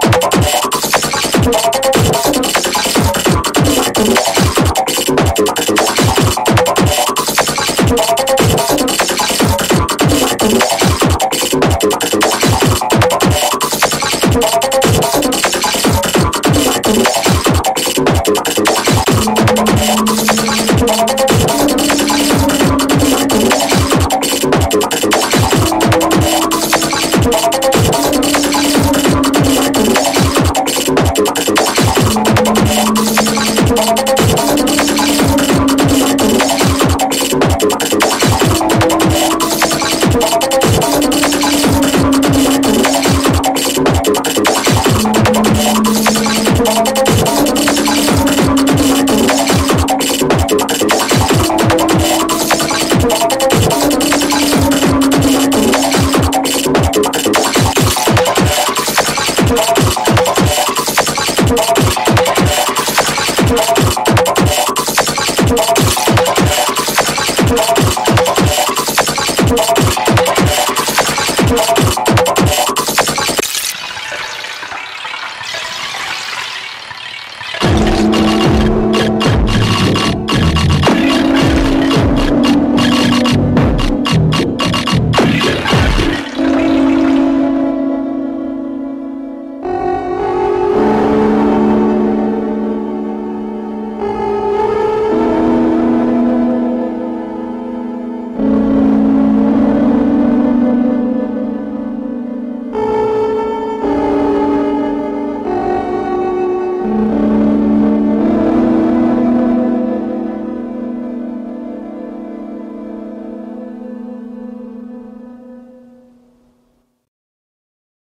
¡Gracias! Thank you.